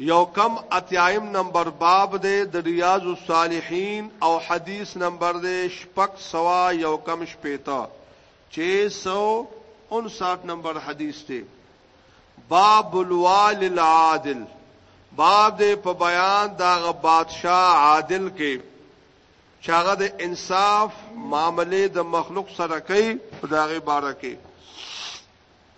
یو کم اتیایم نمبر باب دے د ریاض الصالحین او حدیث نمبر دے شپک سوا یو کم شپیتا چه سو انساٹھ نمبر حدیث تے باب الوال العادل باب دے په بیان داغ بادشاہ عادل کې چاغه د انصاف معاملې د مخلوق سره کوي په داغه باره کې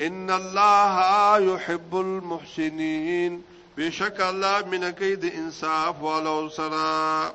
ان الله يحب المحسنين بشكل الله من كيد انصاف ولو سرا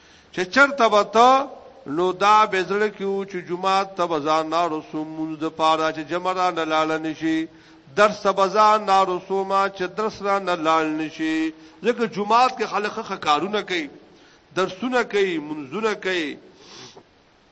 چې چرته به ته نو دا به زړه کې و چې جمعات ته بزان نارسو مونږ د پاره چې جمع را نه لاله نشي درس ته بزان نارسو ما چې درس را نه لال نشي ځکه جمعات کې خلک خه کارونه کوي درسونه کوي منځونه کوي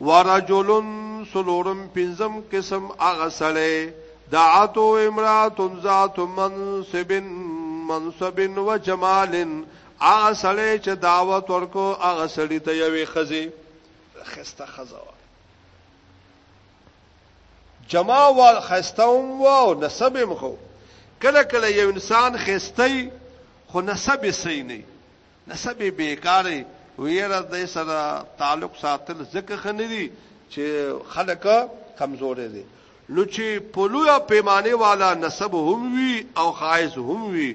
ورجلن سلورم پنځم قسم هغه سړی دعاتو امراتن ذات منصب منصب و جمال هغه سړی چې دعوت ورکو هغه سړی ته یوې خزي خسته خزا جما وال خستوم واو نسب مخو کله کله یو انسان خستی خو نسب سي نه نسب یې بېکاره وي، یره دی سره تعلق ساتل ځکه ښه نه دي چې خلک کمزوری دی، نو چې په لویه پیمانه والا نسب هم وي او ښایست هم وي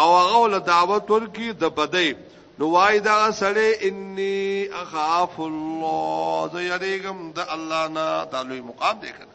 او هغه له دعوت ورکړي د بدۍ نو وايي دغه سړی اني اخاف الله زه یریږم د الله نه دا لوی مقام دی کنه.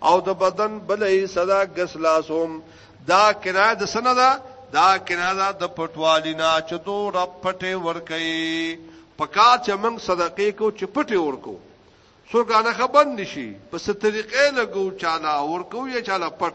او د بدن بل حصہ دا ګس لاس هم دا کنایه د سنه دا دا کنایه دا د پټوالی نه چې دو رب پټه ورکې پکا چې موږ صدقې کو چې پټه ورکو سو غانه خبر نشي په ستريقې لګو چاله ورکو یا چاله پټ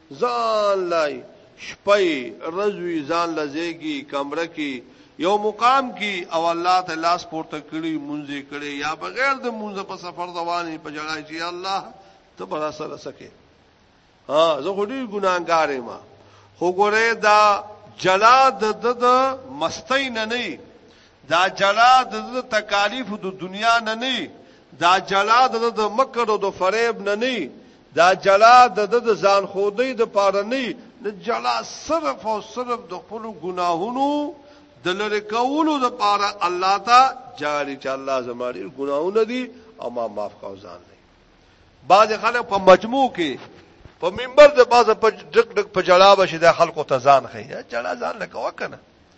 ځان لای شپي رزوي ځان لزيږي کمره کې یو مقام کې او الله ته لاس پورته کړی مونږه کړی یا بغیر د مونږه په سفر رواني په جړای چې الله ته بر سره سکے ها زه خو دې ګناګارې ما خو ګوره دا جلا د د مستین نه نه دا جلا د تکالیف د دنیا نه نه دا جلا د د مکر او د فریب نه نه دا جلا د د ځان خودی د پاره نه د جلا صرف او صرف د خپل ګناهونو د لری کولو د پاره الله ته جاری چې الله زماري ګناهونه دي او ما معاف کاو ځان نه بعض خلک په مجموع کې په منبر د بعض په ډک ډک په جلا بشي د خلکو ته ځان خي جلا ځان لکه وکنه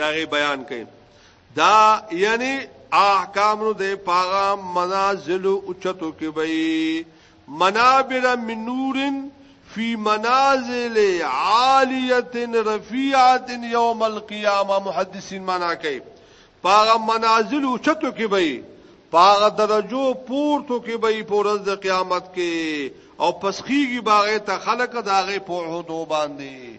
داغه بیان کړي دا یعنی احکام نو د پاغا منازل او چتو کې وي منابر من نورن فی منازل عالیه رفیعه یوم القیامه محدثین معنا کوي پاغا منازل او چتو کې وي پاغه درجو پورته کې به په ورځ د قیامت کې او پسخیږي باغه ته خلق داغه په هدو باندې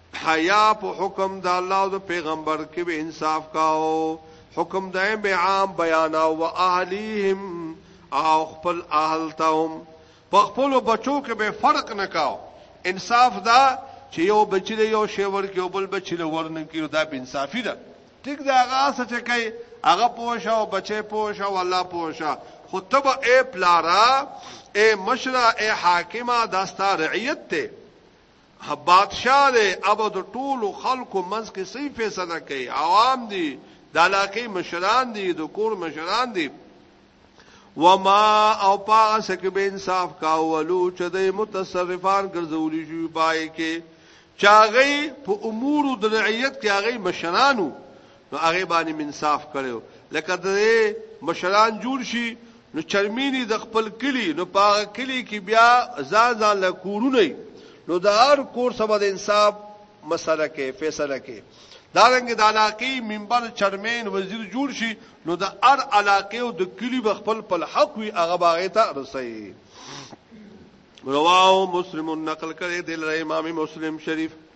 حیا په حکم د الله او د پیغمبر کې به انصاف کاو حکم دای به عام بیان او اهلیهم او خپل اهل تاوم په خپل بچو کې به فرق نکاو انصاف دا چې یو بچی له یو شی ورکی او بل بچی له ورن کیو دا به انصافی ده ټیک دا هغه څه چې کوي هغه پوښه او بچي پوښه او الله پوښه خو تب اے پلارا اے مشرا اے حاکما داستا رعیت ته هه بادشاه دی ابه د ټولو خلکو منځ کې صحیح فیصله کوي عوام دي د علاقې مشران دي د کور مشران دي وما او پاس کې به انصاف کاولو چې د متصرفان ګرځولي شي پای کې چاغي په امور د رعیت کې هغه مشرانو نو هغه باندې منصاف کړو لکه د مشران جوړ شي نو چرمینی د خپل کلی نو پاغه کلی کې بیا ځان ځان له کورونه نو د هر کور سبا د انصاف مسله کې فیصله کې دا رنګ د علاقې منبر چرمین وزیر جوړ شي نو د هر علاقې او د کلی به خپل په حق وي هغه باغې ته رسي رواه مسلم نقل کړي د امام مسلم شریف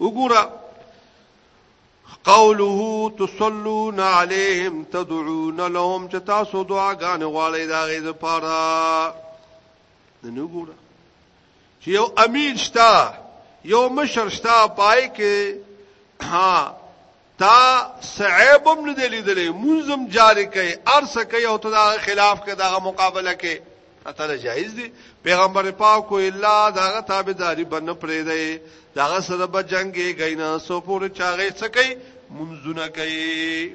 وګوره قوله تصلون عليهم تدعون لهم چې تاسو دعاګان غواړئ دا غي لپاره نو ګوره چې یو امیر شتا یو مشر شتا پای کې ها تا صعيب هم نه لیدلې منظم جاری کوي ارس کوي او ته دا خلاف کې دا مقابله کې اتل جایز دي پیغمبر پاک کو الا دا تابعداري بن پرې دی دا سره به جنگي غینا سو پور چاغې څکې منځونه کوي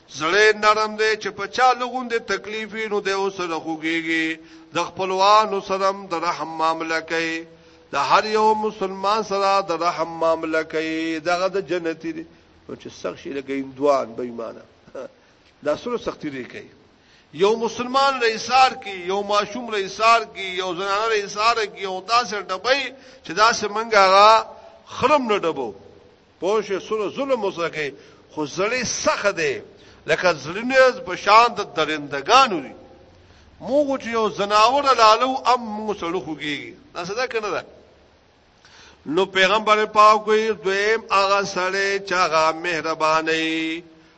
زړه یې نرم دی چې په چا له غوندې تکلیف وي نو دی ورسره خوږېږي، د خپلوانو سره هم د رحم معامله کوي، د هر یو مسلمان سره د رحم معامله کوي، دغه د جنتي دی نو چې سخت شي لکه هندوان بې ایمانه دا سره سختي لري کوي یو مسلمان رئیسار کی یو ماشوم رئیسار کی یو زنانه رئیسار کی او داسې ډبې چې داسې منګه غا خرم نه ډبو پوه شوې څونه ظلم وسره کوي خو زړی سخت دی لکه زړینه په شان د درندګانو دی موږ چې یو زناور لالو ام موږ سره خوږي دا صدا کنه ده نو پیغمبر پاک کوئی دویم هغه سره چې هغه مهرباني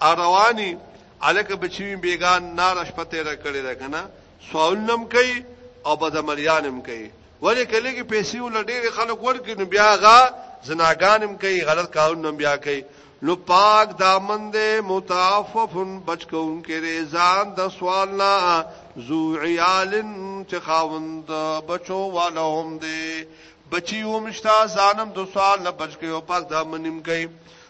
اروانی الکه بچوین بیگان ناره شپه تیرا کړی ده کنه سوال نم کوي او بدمریان هم کوي ولې کله کې پیسې ول ډېر خلک ورکې نو بیا غا زناګان هم کوي غلط کارونه هم بیا کوي نو پاک دامن دې متعففن بچکون کې ریزان د سوال نه زو عیالن چې خاوند بچو والهم دې بچي ومشتا ځانم د سوال نه بچ کې او پاک دامن نیم کوي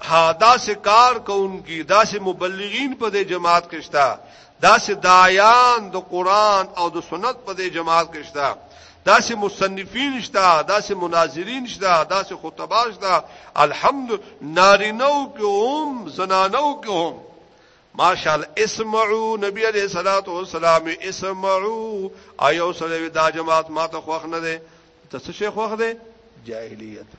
ها داسې کار کوونکي داسې مبلغین په دې جماعت کې شته داسې دایان د قران او د سنت په دې جماعت کې شته داسې مصنفین شته داسې مناظرین شته داسې خطبه شته الحمد نارینو کې هم زنانو کې هم ماشال اسمعو نبی علیہ الصلوۃ والسلام اسمعو ایو سره دا جماعت ماته خوښ نه ده ته څه شي خوښ ده جاهلیت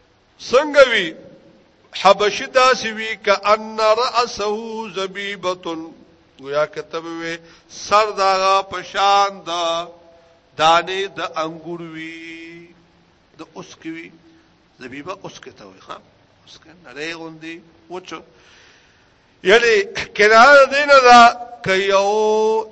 څنګه وی حبشی داسې وی ک ان راسه زبیبتن گویا کتب وی سر داغه پشان دا دانه د دا انګور وی د اوسکوي زبیبه اوسکه ته وی ها اوسکه نړۍ غوندي وچو یعنی کنار دینه دا کيو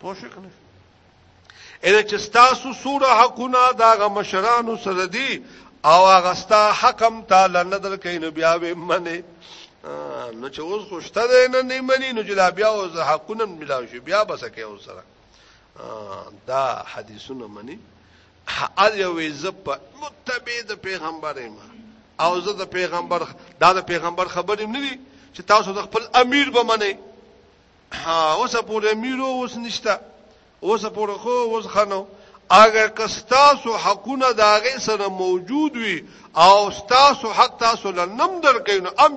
پوه شئ کنه اې چې تاسو سوره حقونه دا غ مشرانو سره دي او هغه ستا حکم تعالی نه درکې نو بیا به منه نو چې اوس خوشته ده نه نه مني نو چې لا بیا اوس حقونه ملاو شي بیا بس کې اوس سره دا حدیثونه مني ال یو عزت متبع د پیغمبر ایمان او زه د پیغمبر دا د پیغمبر خبرې نه دي چې تاسو د خپل امیر به منئ ها اوس پورې میرو اوس نشتا اوس پورې خو اوس خنو اگر که ستاسو حقونه داغه سره موجود وي او ستاسو حق تاسو لنم درکینو ام